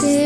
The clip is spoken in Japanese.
して。